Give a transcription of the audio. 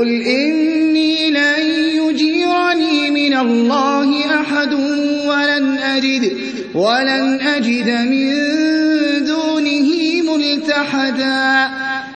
قل إني لن يجيرني من الله أحد ولن أجد, ولن أجد من دونه ملتحدا